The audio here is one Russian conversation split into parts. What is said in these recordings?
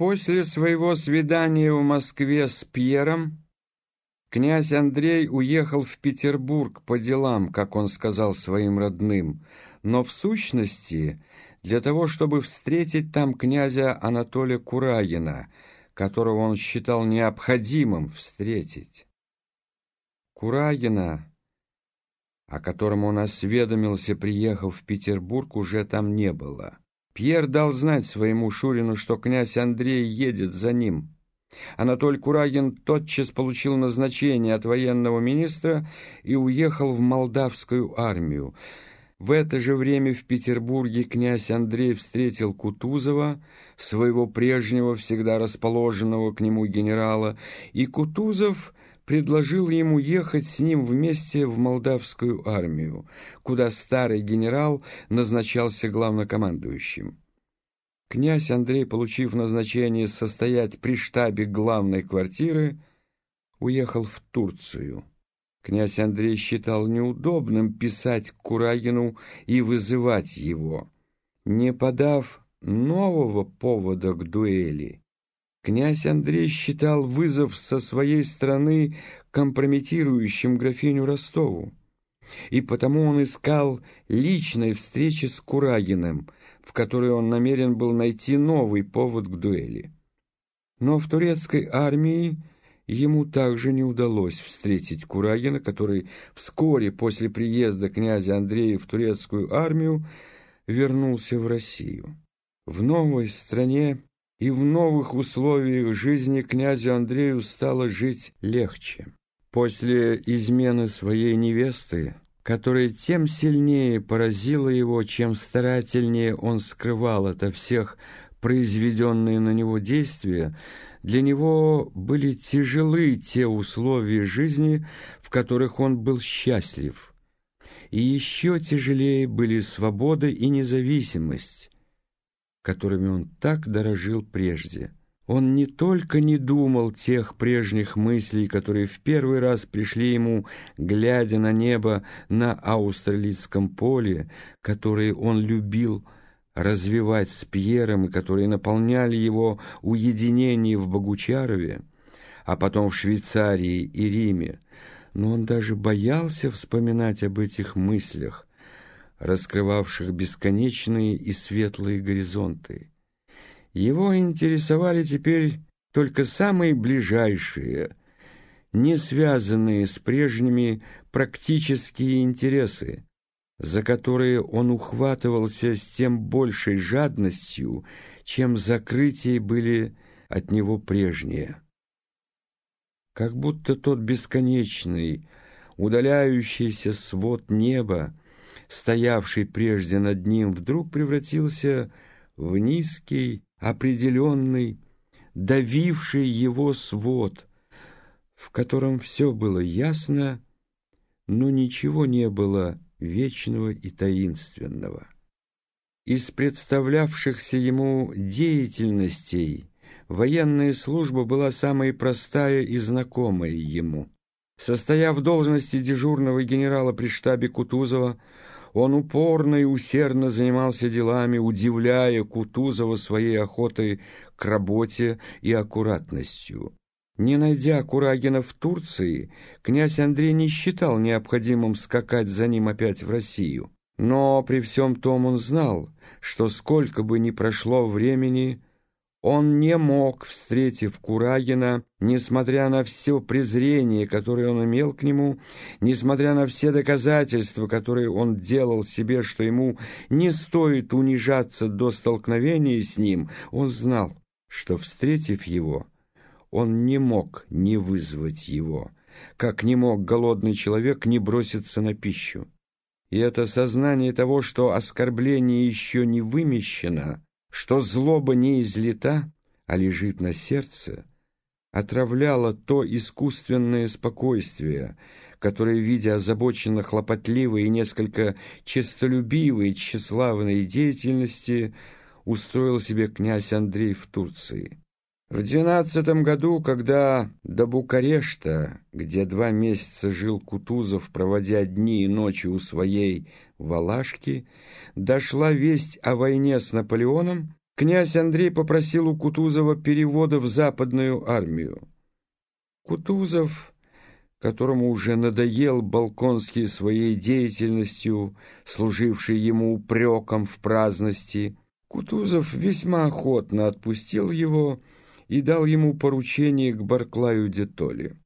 После своего свидания в Москве с Пьером князь Андрей уехал в Петербург по делам, как он сказал своим родным, но в сущности для того, чтобы встретить там князя Анатолия Курагина, которого он считал необходимым встретить. Курагина, о котором он осведомился, приехав в Петербург, уже там не было. Пьер дал знать своему Шурину, что князь Андрей едет за ним. Анатоль Курагин тотчас получил назначение от военного министра и уехал в молдавскую армию. В это же время в Петербурге князь Андрей встретил Кутузова, своего прежнего, всегда расположенного к нему генерала, и Кутузов предложил ему ехать с ним вместе в молдавскую армию, куда старый генерал назначался главнокомандующим. Князь Андрей, получив назначение состоять при штабе главной квартиры, уехал в Турцию. Князь Андрей считал неудобным писать Курагину и вызывать его, не подав нового повода к дуэли. Князь Андрей считал вызов со своей стороны компрометирующим графиню Ростову, и потому он искал личной встречи с Курагиным, в которой он намерен был найти новый повод к дуэли. Но в турецкой армии ему также не удалось встретить Курагина, который вскоре после приезда князя Андрея в турецкую армию вернулся в Россию. В новой стране и в новых условиях жизни князю Андрею стало жить легче. После измены своей невесты, которая тем сильнее поразила его, чем старательнее он скрывал ото всех произведенные на него действия, для него были тяжелы те условия жизни, в которых он был счастлив. И еще тяжелее были свобода и независимость, которыми он так дорожил прежде. Он не только не думал тех прежних мыслей, которые в первый раз пришли ему, глядя на небо на Аустралийском поле, которые он любил развивать с Пьером и которые наполняли его уединение в Богучарове, а потом в Швейцарии и Риме, но он даже боялся вспоминать об этих мыслях, раскрывавших бесконечные и светлые горизонты. Его интересовали теперь только самые ближайшие, не связанные с прежними практические интересы, за которые он ухватывался с тем большей жадностью, чем закрытия были от него прежние. Как будто тот бесконечный, удаляющийся свод неба стоявший прежде над ним, вдруг превратился в низкий, определенный, давивший его свод, в котором все было ясно, но ничего не было вечного и таинственного. Из представлявшихся ему деятельностей военная служба была самой простая и знакомая ему. Состояв в должности дежурного генерала при штабе Кутузова, он упорно и усердно занимался делами, удивляя Кутузова своей охотой к работе и аккуратностью. Не найдя Курагина в Турции, князь Андрей не считал необходимым скакать за ним опять в Россию. Но при всем том он знал, что сколько бы ни прошло времени, он не мог, встретив Курагина, несмотря на все презрение, которое он имел к нему, несмотря на все доказательства, которые он делал себе, что ему не стоит унижаться до столкновения с ним, он знал, что, встретив его, он не мог не вызвать его, как не мог голодный человек не броситься на пищу. И это сознание того, что оскорбление еще не вымещено, что злоба не излита, а лежит на сердце, отравляло то искусственное спокойствие, которое, видя озабоченно хлопотливой и несколько честолюбивой тщеславной деятельности, устроил себе князь Андрей в Турции. В двенадцатом году, когда до Букарешта, где два месяца жил Кутузов, проводя дни и ночи у своей Валашки, дошла весть о войне с Наполеоном, князь Андрей попросил у Кутузова перевода в западную армию. Кутузов, которому уже надоел Балконский своей деятельностью, служивший ему упреком в праздности, Кутузов весьма охотно отпустил его и дал ему поручение к Барклаю де Толли.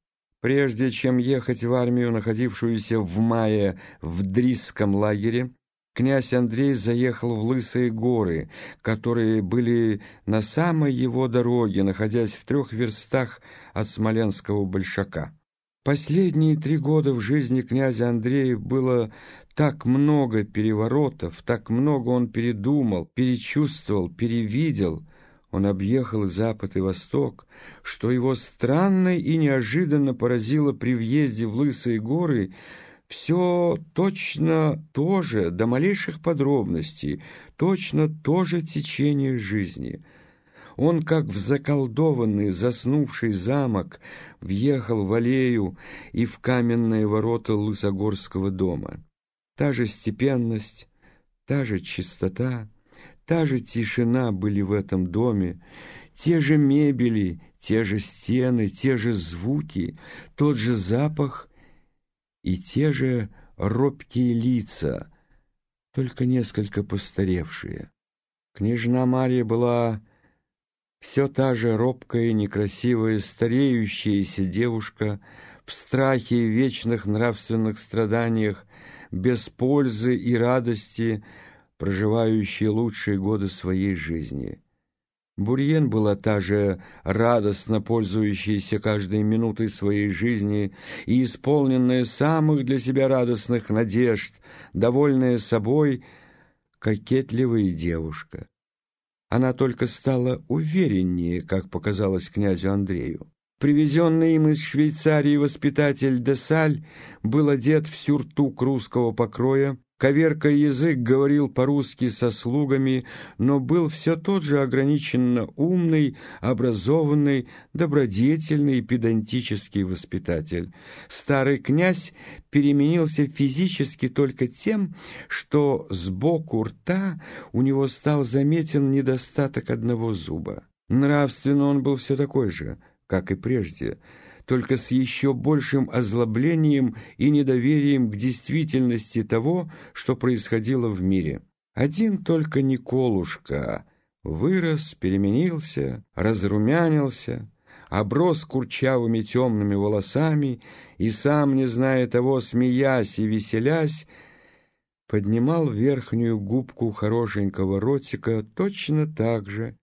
Прежде чем ехать в армию, находившуюся в мае в Дрисском лагере, князь Андрей заехал в Лысые горы, которые были на самой его дороге, находясь в трех верстах от Смоленского Большака. Последние три года в жизни князя Андрея было так много переворотов, так много он передумал, перечувствовал, перевидел — он объехал запад и восток, что его странно и неожиданно поразило при въезде в Лысые горы все точно то же, до малейших подробностей, точно то же течение жизни. Он, как в заколдованный, заснувший замок, въехал в аллею и в каменные ворота Лысогорского дома. Та же степенность, та же чистота, Та же тишина были в этом доме, те же мебели, те же стены, те же звуки, тот же запах и те же робкие лица, только несколько постаревшие. Княжна Марья была все та же робкая, некрасивая, стареющаяся девушка в страхе и вечных нравственных страданиях, без пользы и радости, проживающие лучшие годы своей жизни. Бурьен была та же радостно пользующаяся каждой минутой своей жизни и исполненная самых для себя радостных надежд, довольная собой, кокетливая девушка. Она только стала увереннее, как показалось князю Андрею. Привезенный им из Швейцарии воспитатель Десаль был одет в сюртук русского покроя, Коверкая язык, говорил по-русски со слугами, но был все тот же ограниченно умный, образованный, добродетельный и педантический воспитатель. Старый князь переменился физически только тем, что сбоку рта у него стал заметен недостаток одного зуба. Нравственно он был все такой же, как и прежде – только с еще большим озлоблением и недоверием к действительности того, что происходило в мире. Один только Николушка вырос, переменился, разрумянился, оброс курчавыми темными волосами и, сам не зная того, смеясь и веселясь, поднимал верхнюю губку хорошенького ротика точно так же,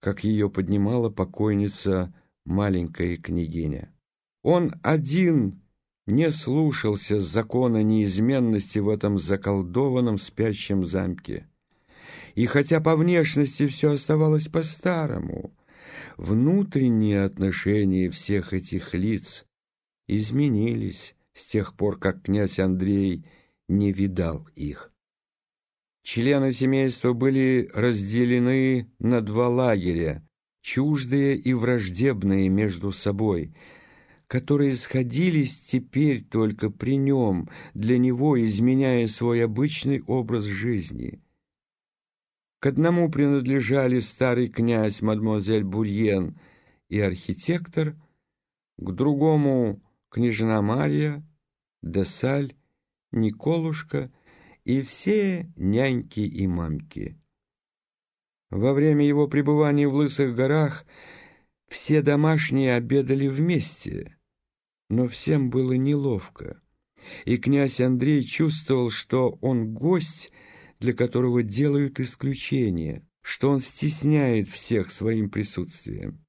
как ее поднимала покойница маленькая княгиня. Он один не слушался закона неизменности в этом заколдованном спящем замке. И хотя по внешности все оставалось по-старому, внутренние отношения всех этих лиц изменились с тех пор, как князь Андрей не видал их. Члены семейства были разделены на два лагеря, чуждые и враждебные между собой, которые сходились теперь только при нем, для него изменяя свой обычный образ жизни. К одному принадлежали старый князь мадемуазель Бурьен и архитектор, к другому — княжна Марья, Десаль, Николушка и все няньки и мамки. Во время его пребывания в Лысых горах все домашние обедали вместе, но всем было неловко, и князь Андрей чувствовал, что он гость, для которого делают исключение, что он стесняет всех своим присутствием.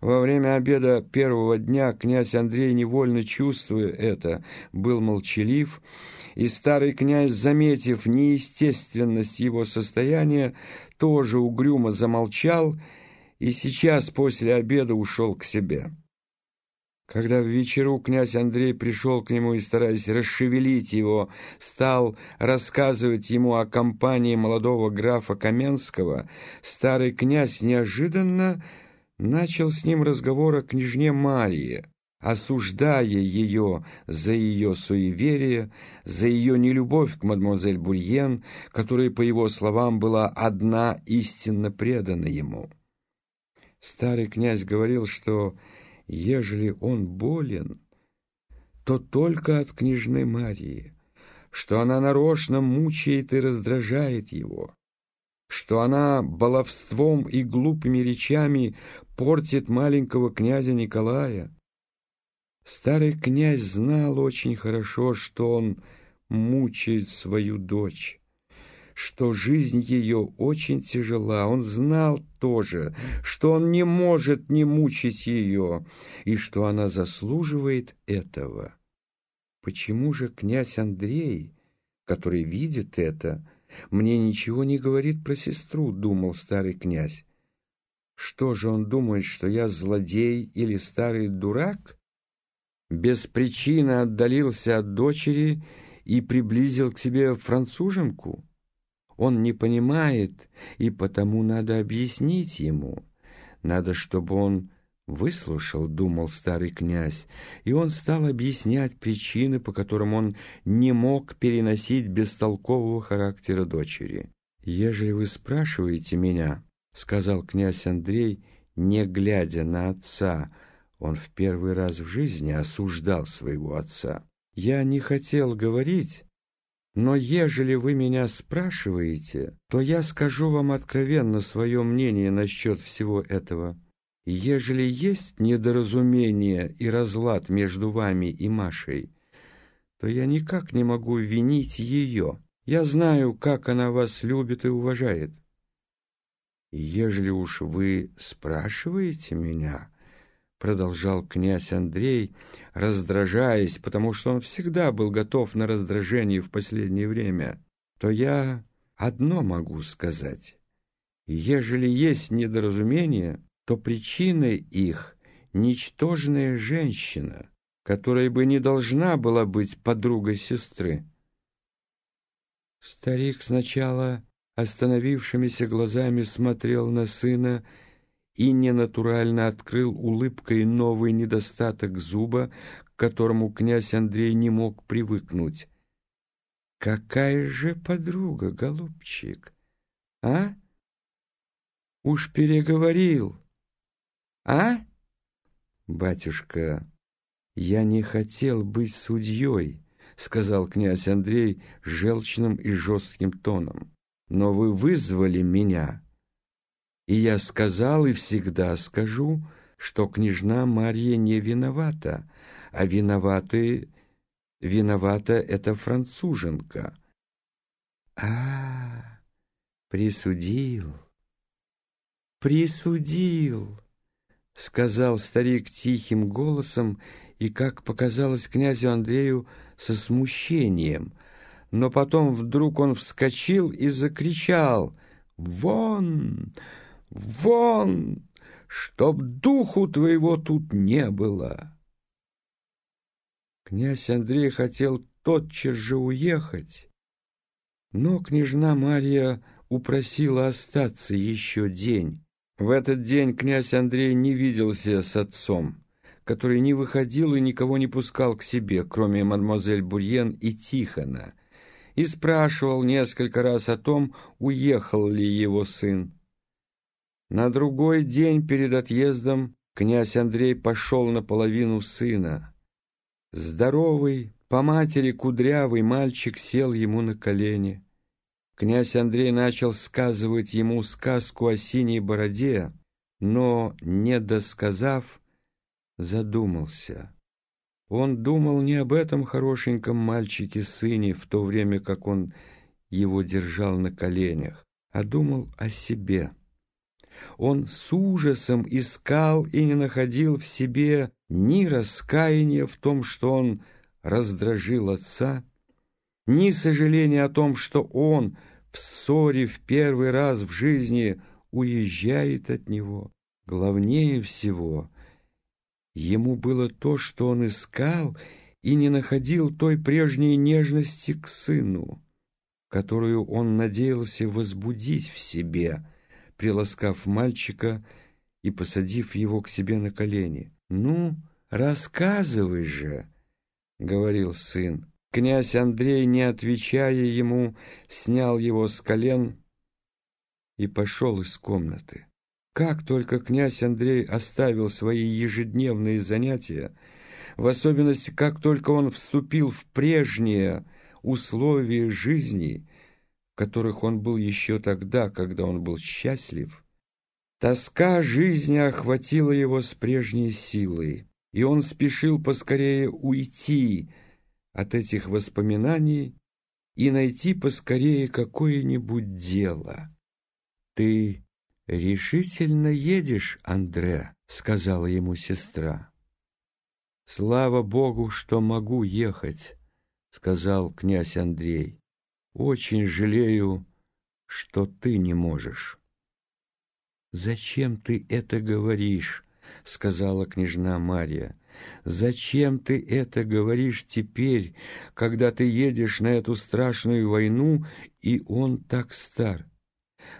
Во время обеда первого дня князь Андрей, невольно чувствуя это, был молчалив, и старый князь, заметив неестественность его состояния, тоже угрюмо замолчал и сейчас после обеда ушел к себе. Когда в вечеру князь Андрей пришел к нему и, стараясь расшевелить его, стал рассказывать ему о компании молодого графа Каменского, старый князь неожиданно начал с ним разговор о княжне Марии, осуждая ее за ее суеверие, за ее нелюбовь к мадемуазель Бурьен, которая, по его словам, была одна истинно предана ему. Старый князь говорил, что, ежели он болен, то только от княжны Марии, что она нарочно мучает и раздражает его, что она баловством и глупыми речами портит маленького князя Николая. Старый князь знал очень хорошо, что он мучает свою дочь, что жизнь ее очень тяжела. Он знал тоже, что он не может не мучить ее, и что она заслуживает этого. Почему же князь Андрей, который видит это, мне ничего не говорит про сестру, думал старый князь. Что же он думает, что я злодей или старый дурак? Без причины отдалился от дочери и приблизил к себе француженку? Он не понимает, и потому надо объяснить ему. Надо, чтобы он выслушал, думал старый князь, и он стал объяснять причины, по которым он не мог переносить бестолкового характера дочери. «Ежели вы спрашиваете меня, — сказал князь Андрей, не глядя на отца, он в первый раз в жизни осуждал своего отца. Я не хотел говорить, но ежели вы меня спрашиваете, то я скажу вам откровенно свое мнение насчет всего этого». Ежели есть недоразумение и разлад между вами и Машей, то я никак не могу винить ее. Я знаю, как она вас любит и уважает. Ежели уж вы спрашиваете меня, продолжал князь Андрей, раздражаясь, потому что он всегда был готов на раздражение в последнее время, то я одно могу сказать. Ежели есть недоразумение, то причиной их ничтожная женщина, которая бы не должна была быть подругой сестры. Старик сначала остановившимися глазами смотрел на сына и ненатурально открыл улыбкой новый недостаток зуба, к которому князь Андрей не мог привыкнуть. «Какая же подруга, голубчик, а? Уж переговорил!» А? Батюшка, я не хотел быть судьей, сказал князь Андрей желчным и жестким тоном. Но вы вызвали меня, и я сказал и всегда скажу, что княжна Марья не виновата, а виноваты... виновата эта француженка. А, присудил, присудил. — сказал старик тихим голосом и, как показалось князю Андрею, со смущением. Но потом вдруг он вскочил и закричал «Вон! Вон! Чтоб духу твоего тут не было!» Князь Андрей хотел тотчас же уехать, но княжна Марья упросила остаться еще день. В этот день князь Андрей не виделся с отцом, который не выходил и никого не пускал к себе, кроме мадемуазель Бурьен и Тихона, и спрашивал несколько раз о том, уехал ли его сын. На другой день перед отъездом князь Андрей пошел наполовину сына. Здоровый, по матери кудрявый мальчик сел ему на колени. Князь Андрей начал сказывать ему сказку о синей бороде, но, не досказав, задумался. Он думал не об этом хорошеньком мальчике-сыне, в то время как он его держал на коленях, а думал о себе. Он с ужасом искал и не находил в себе ни раскаяния в том, что он раздражил отца, ни сожаления о том, что он в ссоре в первый раз в жизни уезжает от него. Главнее всего, ему было то, что он искал и не находил той прежней нежности к сыну, которую он надеялся возбудить в себе, приласкав мальчика и посадив его к себе на колени. «Ну, рассказывай же, — говорил сын. Князь Андрей, не отвечая ему, снял его с колен и пошел из комнаты. Как только князь Андрей оставил свои ежедневные занятия, в особенности, как только он вступил в прежние условия жизни, которых он был еще тогда, когда он был счастлив, тоска жизни охватила его с прежней силой, и он спешил поскорее уйти от этих воспоминаний и найти поскорее какое-нибудь дело. «Ты решительно едешь, Андре?» — сказала ему сестра. «Слава Богу, что могу ехать», — сказал князь Андрей. «Очень жалею, что ты не можешь». «Зачем ты это говоришь?» — сказала княжна Мария. «Зачем ты это говоришь теперь, когда ты едешь на эту страшную войну, и он так стар?»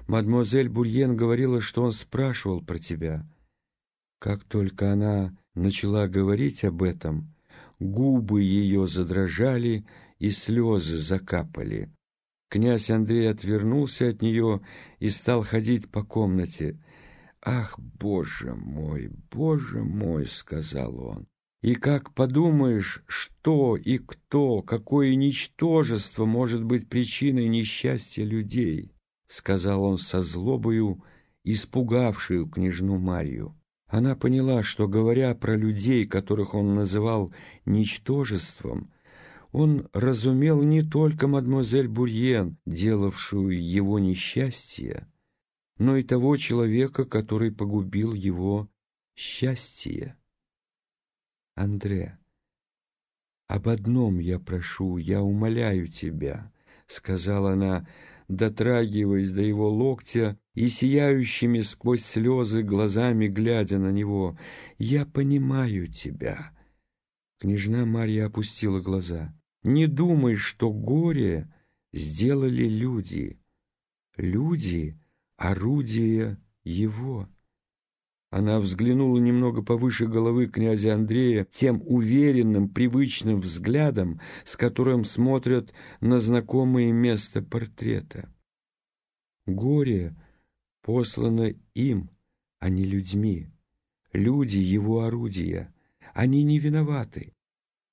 Мадемуазель Бульен говорила, что он спрашивал про тебя. Как только она начала говорить об этом, губы ее задрожали и слезы закапали. Князь Андрей отвернулся от нее и стал ходить по комнате. «Ах, Боже мой, Боже мой!» — сказал он. «И как подумаешь, что и кто, какое ничтожество может быть причиной несчастья людей?» — сказал он со злобою, испугавшую княжну Марию. Она поняла, что, говоря про людей, которых он называл ничтожеством, он разумел не только мадемуазель Бурьен, делавшую его несчастье, но и того человека, который погубил его счастье. Андре, об одном я прошу, я умоляю тебя, — сказала она, дотрагиваясь до его локтя и сияющими сквозь слезы глазами глядя на него. «Я понимаю тебя». Княжна Марья опустила глаза. «Не думай, что горе сделали люди. Люди — орудие его». Она взглянула немного повыше головы князя Андрея тем уверенным, привычным взглядом, с которым смотрят на знакомое место портрета. Горе послано им, а не людьми. Люди — его орудия. Они не виноваты.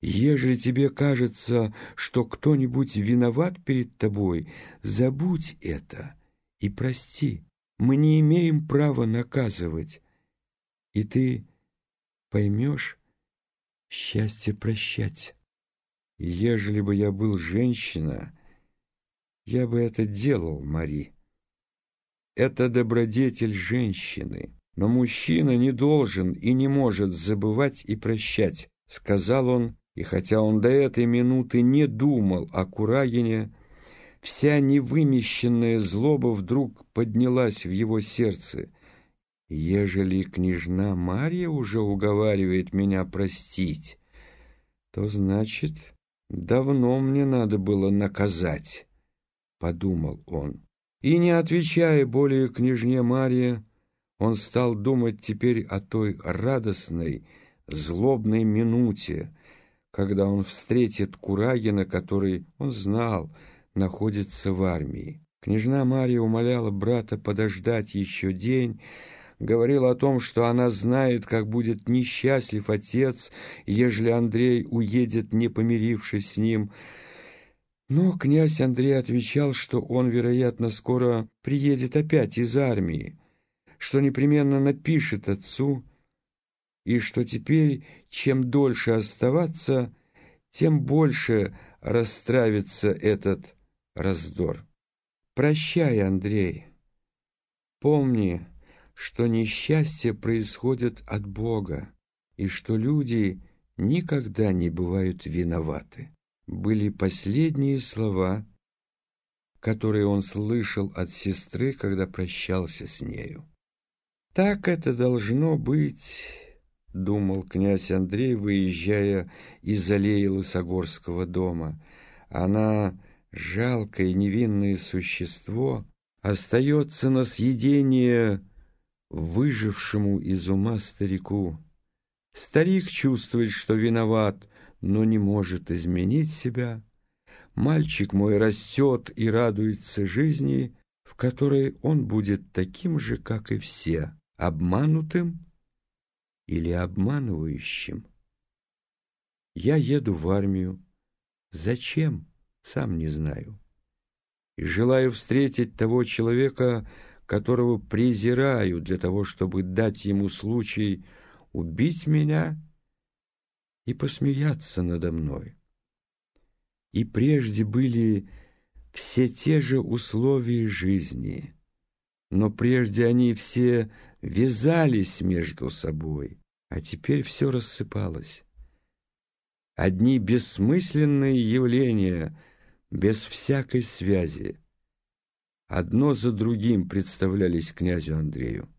Ежели тебе кажется, что кто-нибудь виноват перед тобой, забудь это и прости. Мы не имеем права наказывать и ты поймешь счастье прощать. Ежели бы я был женщина, я бы это делал, Мари. Это добродетель женщины, но мужчина не должен и не может забывать и прощать, сказал он, и хотя он до этой минуты не думал о Курагине, вся невымещенная злоба вдруг поднялась в его сердце — Ежели княжна Марья уже уговаривает меня простить, то, значит, давно мне надо было наказать, — подумал он. И, не отвечая более княжне Марье, он стал думать теперь о той радостной, злобной минуте, когда он встретит Курагина, который, он знал, находится в армии. Княжна Марья умоляла брата подождать еще день, говорил о том, что она знает, как будет несчастлив отец, ежели Андрей уедет, не помирившись с ним. Но князь Андрей отвечал, что он, вероятно, скоро приедет опять из армии, что непременно напишет отцу, и что теперь, чем дольше оставаться, тем больше расстравится этот раздор. «Прощай, Андрей. Помни, что несчастье происходит от Бога и что люди никогда не бывают виноваты. Были последние слова, которые он слышал от сестры, когда прощался с нею. «Так это должно быть», — думал князь Андрей, выезжая из аллеи Лысогорского дома. «Она, жалкое невинное существо, остается на съедение выжившему из ума старику. Старик чувствует, что виноват, но не может изменить себя. Мальчик мой растет и радуется жизни, в которой он будет таким же, как и все, обманутым или обманывающим. Я еду в армию. Зачем? Сам не знаю. И желаю встретить того человека, которого презираю для того, чтобы дать ему случай убить меня и посмеяться надо мной. И прежде были все те же условия жизни, но прежде они все вязались между собой, а теперь все рассыпалось. Одни бессмысленные явления, без всякой связи, одно за другим представлялись князю Андрею.